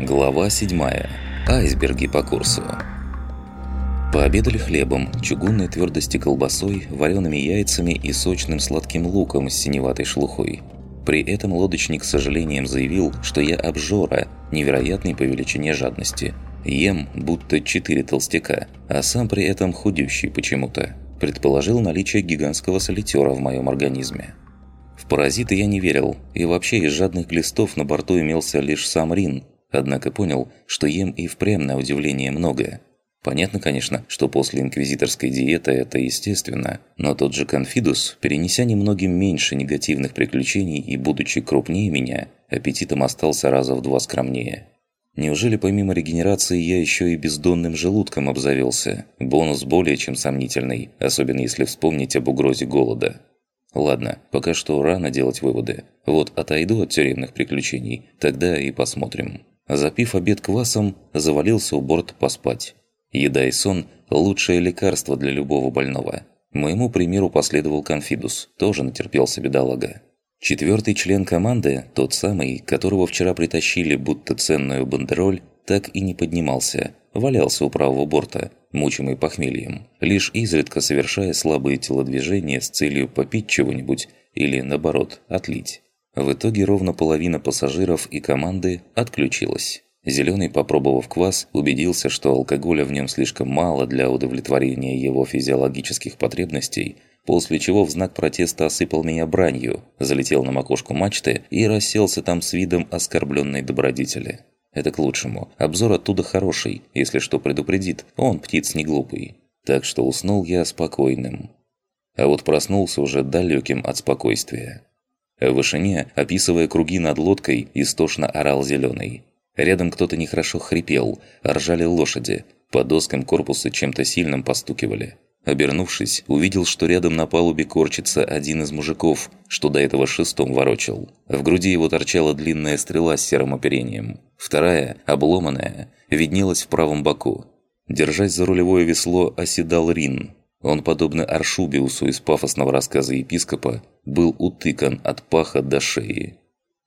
Глава 7. Айсберги по курсу. Пообедали хлебом, чугунной твердости колбасой, вареными яйцами и сочным сладким луком с синеватой шелухой. При этом лодочник с сожалением заявил, что я обжора, невероятной по величине жадности. Ем, будто четыре толстяка, а сам при этом худющий почему-то. Предположил наличие гигантского солитера в моем организме. В паразиты я не верил, и вообще из жадных глистов на борту имелся лишь сам Рин – Однако понял, что ем и впрямь на удивление много. Понятно, конечно, что после инквизиторской диеты это естественно, но тот же Конфидус, перенеся немногим меньше негативных приключений и будучи крупнее меня, аппетитом остался раза в два скромнее. Неужели помимо регенерации я еще и бездонным желудком обзавелся? Бонус более чем сомнительный, особенно если вспомнить об угрозе голода. Ладно, пока что рано делать выводы. Вот отойду от тюремных приключений, тогда и посмотрим. Запив обед квасом, завалился у борта поспать. Еда и сон – лучшее лекарство для любого больного. Моему примеру последовал Конфидус, тоже натерпелся бедолага. Четвертый член команды, тот самый, которого вчера притащили будто ценную бандероль, так и не поднимался, валялся у правого борта, мучимый похмельем, лишь изредка совершая слабые телодвижения с целью попить чего-нибудь или, наоборот, отлить. В итоге ровно половина пассажиров и команды отключилась. Зеленый, попробовав квас, убедился, что алкоголя в нем слишком мало для удовлетворения его физиологических потребностей, после чего в знак протеста осыпал меня бранью, залетел на макушку мачты и расселся там с видом оскорбленной добродетели. Это к лучшему. Обзор оттуда хороший, если что предупредит, он птиц не глупый. Так что уснул я спокойным. А вот проснулся уже далеким от спокойствия. В вышине, описывая круги над лодкой, истошно орал зеленый. Рядом кто-то нехорошо хрипел, ржали лошади, по доскам корпуса чем-то сильным постукивали. Обернувшись, увидел, что рядом на палубе корчится один из мужиков, что до этого шестом ворочал. В груди его торчала длинная стрела с серым оперением. Вторая, обломанная, виднелась в правом боку. Держась за рулевое весло, оседал Рин, он, подобно Аршубиусу из пафосного рассказа епископа, был утыкан от паха до шеи.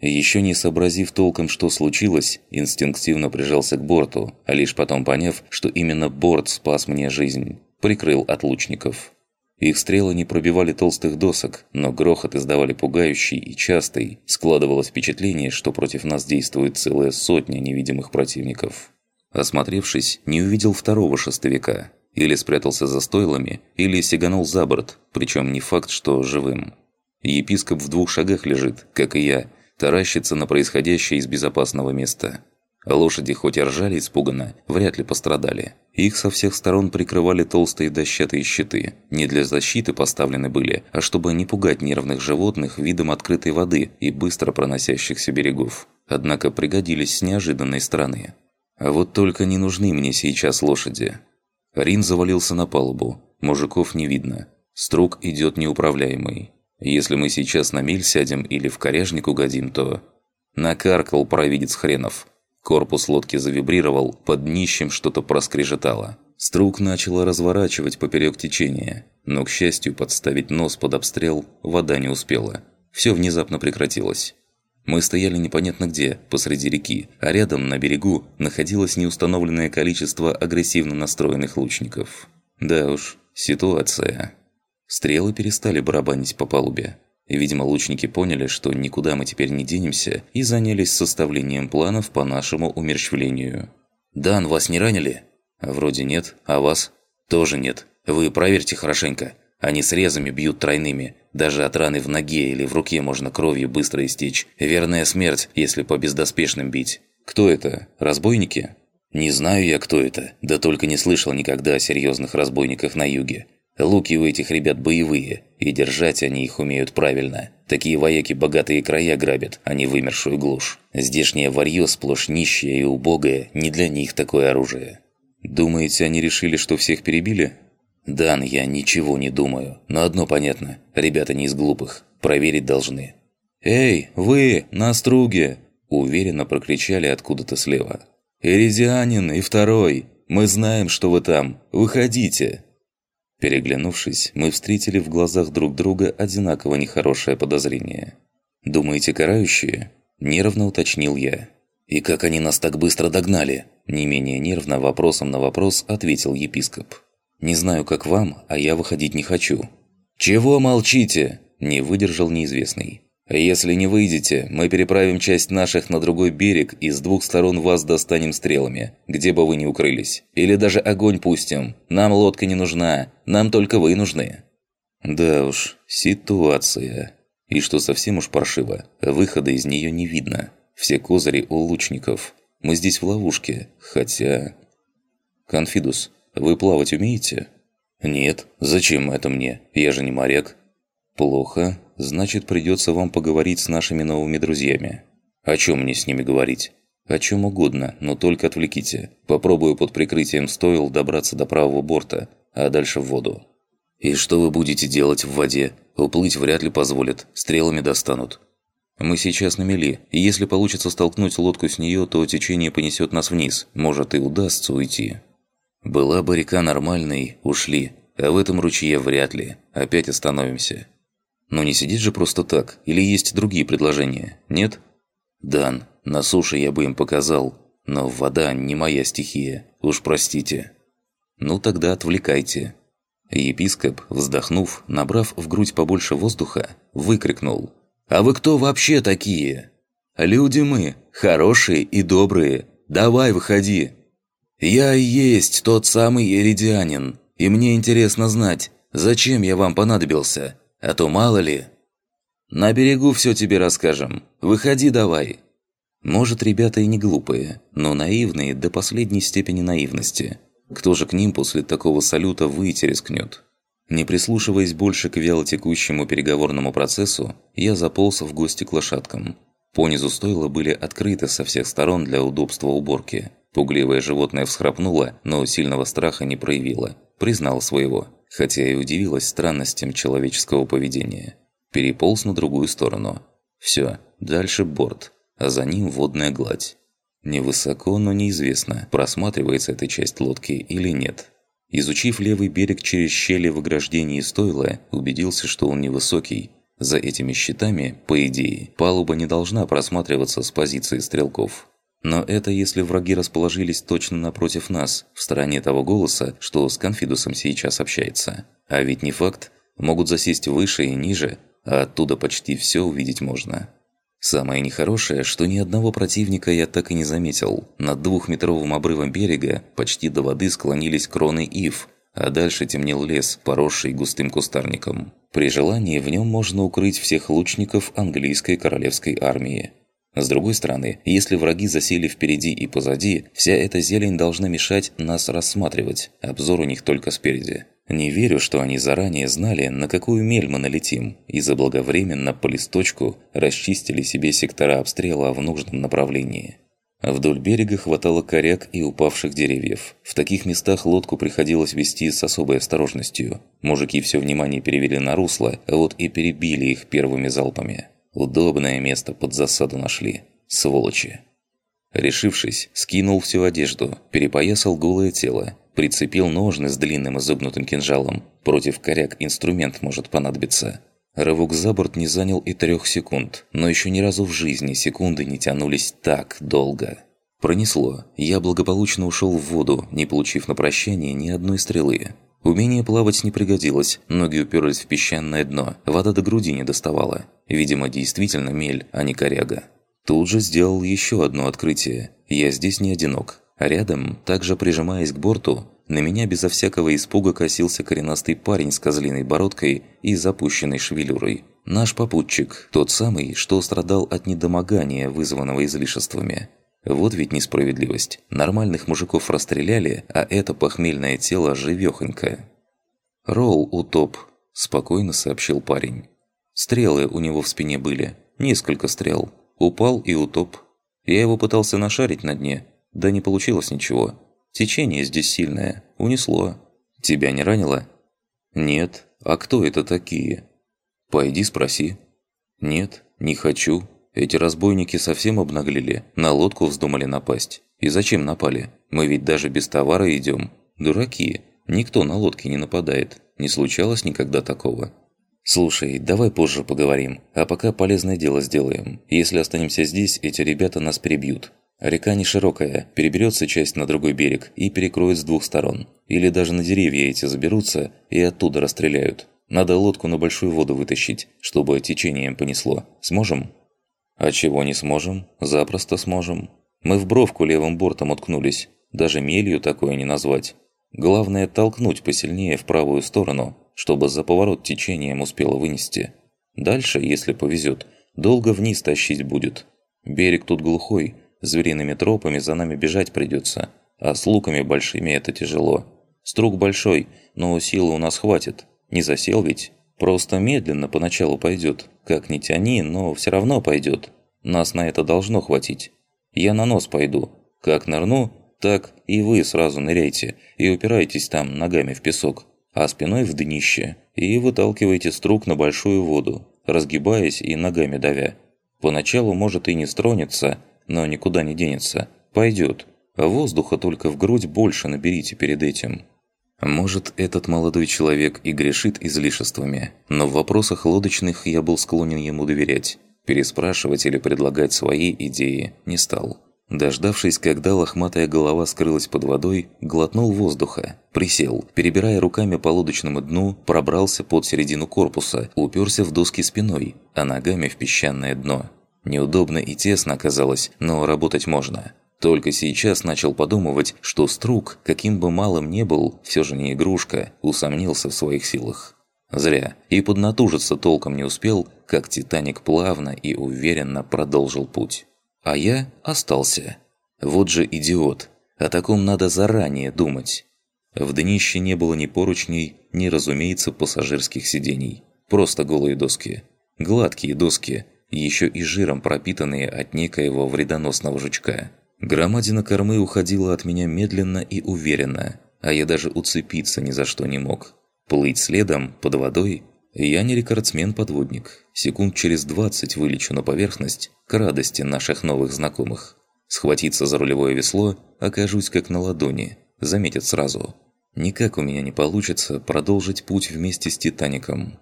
Еще не сообразив толком, что случилось, инстинктивно прижался к борту, а лишь потом поняв, что именно борт спас мне жизнь, прикрыл от лучников. Их стрелы не пробивали толстых досок, но грохот издавали пугающий и частый, складывалось впечатление, что против нас действует целая сотня невидимых противников. Осмотревшись, не увидел второго шестовика, или спрятался за стойлами, или сиганул за борт, причем не факт, что живым. Епископ в двух шагах лежит, как и я, таращится на происходящее из безопасного места. Лошади хоть и ржали испуганно, вряд ли пострадали. Их со всех сторон прикрывали толстые дощатые щиты. Не для защиты поставлены были, а чтобы не пугать нервных животных видом открытой воды и быстро проносящихся берегов. Однако пригодились с неожиданной стороны. А вот только не нужны мне сейчас лошади. Рин завалился на палубу. Мужиков не видно. Струк идет неуправляемый. Если мы сейчас на миль сядем или в коряжник угодим, то... Накаркал провидец хренов. Корпус лодки завибрировал, под днищем что-то проскрежетало. Струк начала разворачивать поперек течения, но, к счастью, подставить нос под обстрел вода не успела. Все внезапно прекратилось. Мы стояли непонятно где, посреди реки, а рядом, на берегу, находилось неустановленное количество агрессивно настроенных лучников. Да уж, ситуация. Стрелы перестали барабанить по палубе. Видимо, лучники поняли, что никуда мы теперь не денемся, и занялись составлением планов по нашему умерщвлению. «Дан, вас не ранили?» «Вроде нет. А вас?» «Тоже нет. Вы проверьте хорошенько. Они срезами бьют тройными. Даже от раны в ноге или в руке можно кровью быстро истечь. Верная смерть, если по бездоспешным бить. Кто это? Разбойники? Не знаю я, кто это. Да только не слышал никогда о серьезных разбойниках на юге. Луки у этих ребят боевые, и держать они их умеют правильно. Такие вояки богатые края грабят, а не вымершую глушь. Здешнее варьё сплошь нищее и убогое, не для них такое оружие. Думаете, они решили, что всех перебили? «Дан, я ничего не думаю, но одно понятно. Ребята не из глупых. Проверить должны». «Эй, вы, на струге!» Уверенно прокричали откуда-то слева. «Эридианин и второй! Мы знаем, что вы там! Выходите!» Переглянувшись, мы встретили в глазах друг друга одинаково нехорошее подозрение. «Думаете, карающие?» – нервно уточнил я. «И как они нас так быстро догнали?» Не менее нервно вопросом на вопрос ответил епископ. «Не знаю, как вам, а я выходить не хочу». «Чего молчите?» – не выдержал неизвестный. «Если не выйдете, мы переправим часть наших на другой берег и с двух сторон вас достанем стрелами, где бы вы ни укрылись. Или даже огонь пустим. Нам лодка не нужна, нам только вы нужны». Да уж, ситуация. И что совсем уж паршиво, выхода из нее не видно. Все козыри у лучников. Мы здесь в ловушке, хотя... Конфидус, вы плавать умеете? Нет. Зачем это мне? Я же не моряк. Плохо. Значит, придется вам поговорить с нашими новыми друзьями. О чем мне с ними говорить? О чем угодно, но только отвлеките. Попробую под прикрытием стоил добраться до правого борта, а дальше в воду. И что вы будете делать в воде? Уплыть вряд ли позволят, стрелами достанут. Мы сейчас на мели, и если получится столкнуть лодку с нее, то течение понесет нас вниз, может и удастся уйти. Была бы река нормальной, ушли, а в этом ручье вряд ли, опять остановимся. Но не сидеть же просто так, или есть другие предложения, нет? Дан, на суше я бы им показал, но вода не моя стихия, уж простите. Ну тогда отвлекайте. Епископ, вздохнув, набрав в грудь побольше воздуха, выкрикнул – «А вы кто вообще такие?» «Люди мы, хорошие и добрые. Давай, выходи!» «Я и есть тот самый Эридианин, и мне интересно знать, зачем я вам понадобился, а то мало ли...» «На берегу все тебе расскажем. Выходи давай!» Может, ребята и не глупые, но наивные до последней степени наивности. Кто же к ним после такого салюта выйти рискнет? Не прислушиваясь больше к вялотекущему переговорному процессу, я заполз в гости к лошадкам. Понизу стойла были открыты со всех сторон для удобства уборки. Пугливое животное всхрапнуло, но сильного страха не проявило. Признал своего, хотя и удивилась странностям человеческого поведения. Переполз на другую сторону. Все, дальше борт, а за ним водная гладь. Невысоко, но неизвестно, просматривается эта часть лодки или нет. Изучив левый берег через щели в ограждении стойла, убедился, что он невысокий. За этими щитами, по идее, палуба не должна просматриваться с позиции стрелков. Но это если враги расположились точно напротив нас, в стороне того голоса, что с Конфидусом сейчас общается. А ведь не факт, могут засесть выше и ниже, а оттуда почти все увидеть можно. Самое нехорошее, что ни одного противника я так и не заметил. Над двухметровым обрывом берега почти до воды склонились кроны ив, а дальше темнел лес, поросший густым кустарником. При желании в нем можно укрыть всех лучников английской королевской армии. С другой стороны, если враги засели впереди и позади, вся эта зелень должна мешать нас рассматривать, обзор у них только спереди. Не верю, что они заранее знали, на какую мель мы налетим, и заблаговременно по листочку расчистили себе сектора обстрела в нужном направлении. Вдоль берега хватало коряк и упавших деревьев. В таких местах лодку приходилось вести с особой осторожностью. Мужики все внимание перевели на русло, а вот и перебили их первыми залпами. Удобное место под засаду нашли. Сволочи. Решившись, скинул всю одежду, перепоясал голое тело, Прицепил ножны с длинным изогнутым кинжалом. Против коряк инструмент может понадобиться. Рывок за борт не занял и трех секунд, но еще ни разу в жизни секунды не тянулись так долго. Пронесло. Я благополучно ушел в воду, не получив на прощание ни одной стрелы. Умение плавать не пригодилось, ноги уперлись в песчаное дно, вода до груди не доставала. Видимо, действительно мель, а не коряга. Тут же сделал еще одно открытие. Я здесь не одинок. Рядом, также прижимаясь к борту, на меня безо всякого испуга косился коренастый парень с козлиной бородкой и запущенной шевелюрой. Наш попутчик, тот самый, что страдал от недомогания, вызванного излишествами. Вот ведь несправедливость. Нормальных мужиков расстреляли, а это похмельное тело живёхонько. «Ролл утоп», – спокойно сообщил парень. Стрелы у него в спине были. Несколько стрел. Упал и утоп. Я его пытался нашарить на дне, да не получилось ничего. Течение здесь сильное. Унесло. Тебя не ранило? Нет. А кто это такие? Пойди спроси. Нет, не хочу. Эти разбойники совсем обнаглели. На лодку вздумали напасть. И зачем напали? Мы ведь даже без товара идем. Дураки. Никто на лодке не нападает. Не случалось никогда такого. «Слушай, давай позже поговорим, а пока полезное дело сделаем. Если останемся здесь, эти ребята нас перебьют. Река не широкая, переберется часть на другой берег и перекроет с двух сторон. Или даже на деревья эти заберутся и оттуда расстреляют. Надо лодку на большую воду вытащить, чтобы течением понесло. Сможем? А чего не сможем? Запросто сможем. Мы в бровку левым бортом уткнулись. Даже мелью такое не назвать. Главное толкнуть посильнее в правую сторону, чтобы за поворот течением успело вынести. Дальше, если повезет, долго вниз тащить будет. Берег тут глухой, Звериными тропами за нами бежать придется, а с луками большими это тяжело. Струк большой, но силы у нас хватит. Не засел ведь? Просто медленно поначалу пойдет. Как ни тяни, но все равно пойдет. Нас на это должно хватить. Я на нос пойду. Как нырну, так и вы сразу ныряйте и упирайтесь там ногами в песок, а спиной в днище, и выталкивайте струк на большую воду, разгибаясь и ногами давя. Поначалу может и не стронется, но никуда не денется. Пойдет. Воздуха только в грудь больше наберите перед этим. Может, этот молодой человек и грешит излишествами, но в вопросах лодочных я был склонен ему доверять. Переспрашивать или предлагать свои идеи не стал. Дождавшись, когда лохматая голова скрылась под водой, глотнул воздуха, присел, перебирая руками по лодочному дну, пробрался под середину корпуса, уперся в доски спиной, а ногами в песчаное дно. Неудобно и тесно оказалось, но работать можно. Только сейчас начал подумывать, что Струк, каким бы малым ни был, все же не игрушка, усомнился в своих силах. Зря. И поднатужиться толком не успел, как Титаник плавно и уверенно продолжил путь. А я остался. Вот же идиот. О таком надо заранее думать. В днище не было ни поручней, ни, разумеется, пассажирских сидений. Просто голые доски. Гладкие доски, еще и жиром пропитанные от некоего вредоносного жучка. Громадина кормы уходила от меня медленно и уверенно, а я даже уцепиться ни за что не мог. Плыть следом, под водой? Я не рекордсмен-подводник. Секунд через 20 вылечу на поверхность к радости наших новых знакомых. Схватиться за рулевое весло, окажусь как на ладони, заметят сразу. Никак у меня не получится продолжить путь вместе с Титаником.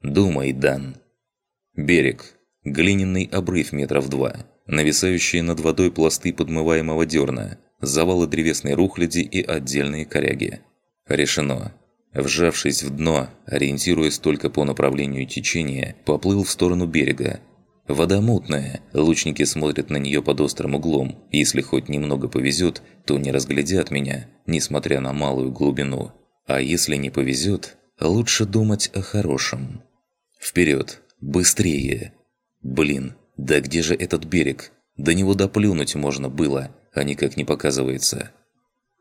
Думай, Дан. Берег глиняный обрыв метров два, нависающие над водой пласты подмываемого дерна, завалы древесной рухляди и отдельные коряги. Решено. Вжавшись в дно, ориентируясь только по направлению течения, поплыл в сторону берега. Вода мутная, лучники смотрят на нее под острым углом. Если хоть немного повезет, то не разглядят меня, несмотря на малую глубину. А если не повезет, лучше думать о хорошем. Вперед! Быстрее! Блин, да где же этот берег? До него доплюнуть можно было, а никак не показывается.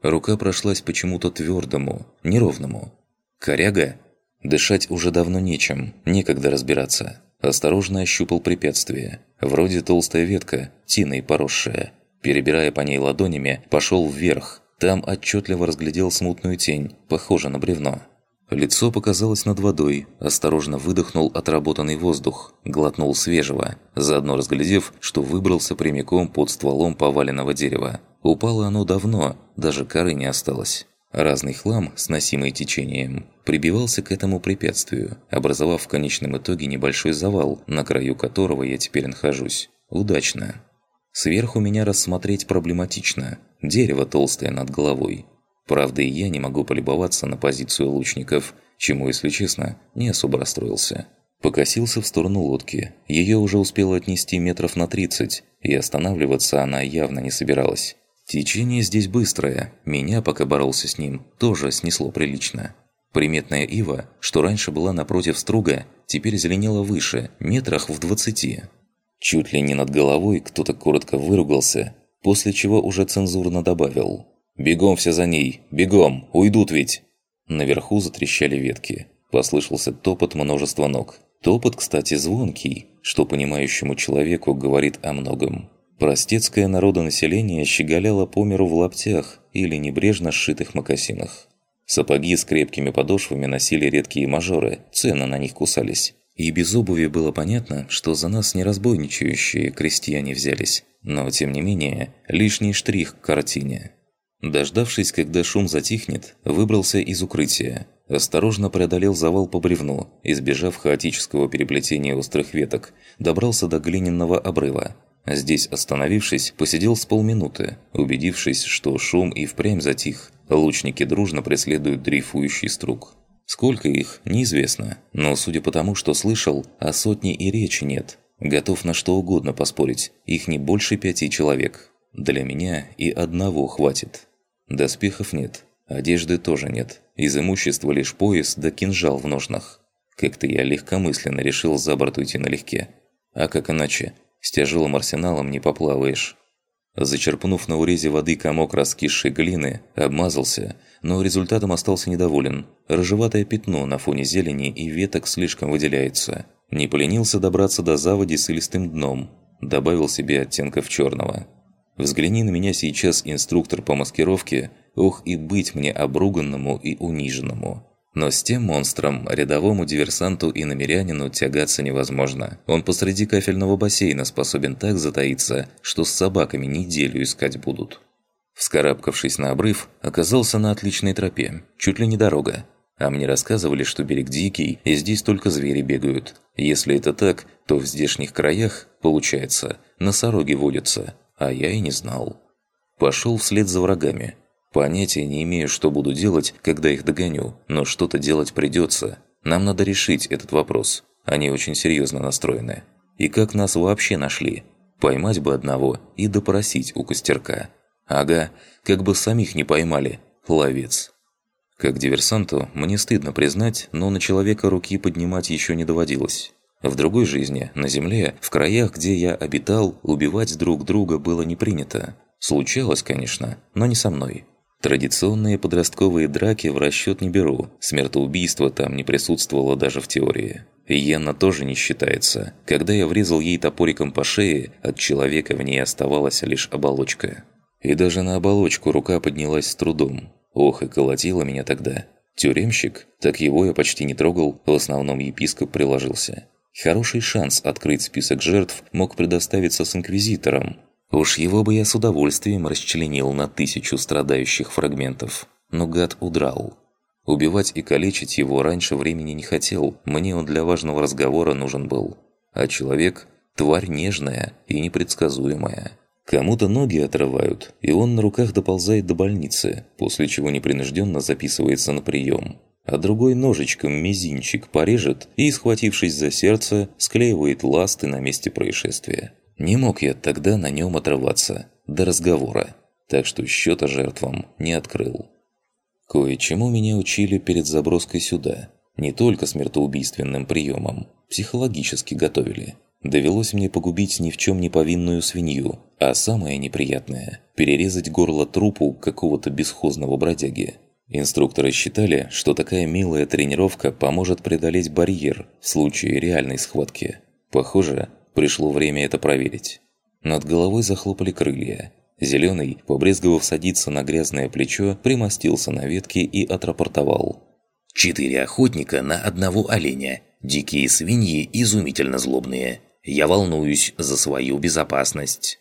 Рука прошлась почему-то твердому, неровному. Коряга? Дышать уже давно нечем, некогда разбираться. Осторожно ощупал препятствие. Вроде толстая ветка, тиной поросшая. Перебирая по ней ладонями, пошел вверх. Там отчетливо разглядел смутную тень, похоже на бревно. Лицо показалось над водой, осторожно выдохнул отработанный воздух, глотнул свежего, заодно разглядев, что выбрался прямиком под стволом поваленного дерева. Упало оно давно, даже коры не осталось. Разный хлам, сносимый течением, прибивался к этому препятствию, образовав в конечном итоге небольшой завал, на краю которого я теперь нахожусь. Удачно. Сверху меня рассмотреть проблематично. Дерево толстое над головой. Правда, и я не могу полюбоваться на позицию лучников, чему, если честно, не особо расстроился. Покосился в сторону лодки. Ее уже успело отнести метров на 30, и останавливаться она явно не собиралась. Течение здесь быстрое, меня, пока боролся с ним, тоже снесло прилично. Приметная ива, что раньше была напротив струга, теперь зеленела выше, метрах в двадцати. Чуть ли не над головой кто-то коротко выругался, после чего уже цензурно добавил «Бегом все за ней! Бегом! Уйдут ведь!» Наверху затрещали ветки. Послышался топот множества ног. Топот, кстати, звонкий, что понимающему человеку говорит о многом. Простецкое народонаселение щеголяло по миру в лаптях или небрежно сшитых мокасинах. Сапоги с крепкими подошвами носили редкие мажоры, цены на них кусались. И без обуви было понятно, что за нас не разбойничающие крестьяне взялись. Но, тем не менее, лишний штрих к картине. Дождавшись, когда шум затихнет, выбрался из укрытия. Осторожно преодолел завал по бревну, избежав хаотического переплетения острых веток, добрался до глиняного обрыва. Здесь, остановившись, посидел с полминуты, убедившись, что шум и впрямь затих. Лучники дружно преследуют дрейфующий струк. Сколько их, неизвестно, но судя по тому, что слышал, о сотне и речи нет. Готов на что угодно поспорить, их не больше пяти человек. Для меня и одного хватит. Доспехов нет, одежды тоже нет. Из имущества лишь пояс да кинжал в ножнах. Как-то я легкомысленно решил за борт уйти налегке. А как иначе? С тяжелым арсеналом не поплаваешь. Зачерпнув на урезе воды комок раскисшей глины, обмазался, но результатом остался недоволен. Рыжеватое пятно на фоне зелени и веток слишком выделяется. Не поленился добраться до заводи с илистым дном. Добавил себе оттенков черного. Взгляни на меня сейчас, инструктор по маскировке, ох и быть мне обруганному и униженному. Но с тем монстром рядовому диверсанту и намерянину тягаться невозможно. Он посреди кафельного бассейна способен так затаиться, что с собаками неделю искать будут. Вскарабкавшись на обрыв, оказался на отличной тропе, чуть ли не дорога. А мне рассказывали, что берег дикий, и здесь только звери бегают. Если это так, то в здешних краях, получается, носороги водятся, а я и не знал. Пошел вслед за врагами, Понятия не имею, что буду делать, когда их догоню, но что-то делать придется. Нам надо решить этот вопрос. Они очень серьезно настроены. И как нас вообще нашли? Поймать бы одного и допросить у костерка. Ага, как бы самих не поймали. Ловец. Как диверсанту, мне стыдно признать, но на человека руки поднимать еще не доводилось. В другой жизни, на Земле, в краях, где я обитал, убивать друг друга было не принято. Случалось, конечно, но не со мной. Традиционные подростковые драки в расчет не беру, смертоубийство там не присутствовало даже в теории. Йенна тоже не считается. Когда я врезал ей топориком по шее, от человека в ней оставалась лишь оболочка. И даже на оболочку рука поднялась с трудом. Ох, и колотила меня тогда. Тюремщик? Так его я почти не трогал, в основном епископ приложился. Хороший шанс открыть список жертв мог предоставиться с инквизитором, Уж его бы я с удовольствием расчленил на тысячу страдающих фрагментов. Но гад удрал. Убивать и калечить его раньше времени не хотел, мне он для важного разговора нужен был. А человек – тварь нежная и непредсказуемая. Кому-то ноги отрывают, и он на руках доползает до больницы, после чего непринужденно записывается на прием. А другой ножичком мизинчик порежет и, схватившись за сердце, склеивает ласты на месте происшествия. Не мог я тогда на нем отрываться до разговора, так что счета жертвам не открыл. Кое-чему меня учили перед заброской сюда. Не только смертоубийственным приемом, психологически готовили. Довелось мне погубить ни в чем не повинную свинью, а самое неприятное – перерезать горло трупу какого-то бесхозного бродяги. Инструкторы считали, что такая милая тренировка поможет преодолеть барьер в случае реальной схватки. Похоже, Пришло время это проверить. Над головой захлопали крылья. Зеленый, побрезговав садиться на грязное плечо, примостился на ветке и отрапортовал. «Четыре охотника на одного оленя. Дикие свиньи изумительно злобные. Я волнуюсь за свою безопасность».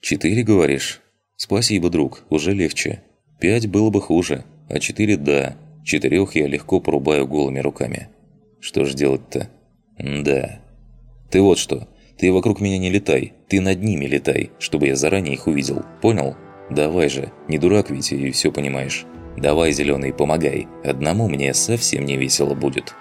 «Четыре, говоришь? Спасибо, друг, уже легче. Пять было бы хуже, а четыре – да. Четырех я легко порубаю голыми руками. Что ж делать-то? Да. Ты вот что, ты вокруг меня не летай, ты над ними летай, чтобы я заранее их увидел. Понял? Давай же, не дурак ведь и все понимаешь. Давай, зеленый, помогай. Одному мне совсем не весело будет».